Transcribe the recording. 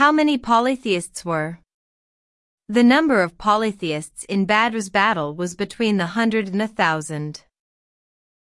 How many polytheists were? The number of polytheists in Badr's battle was between the hundred and a thousand.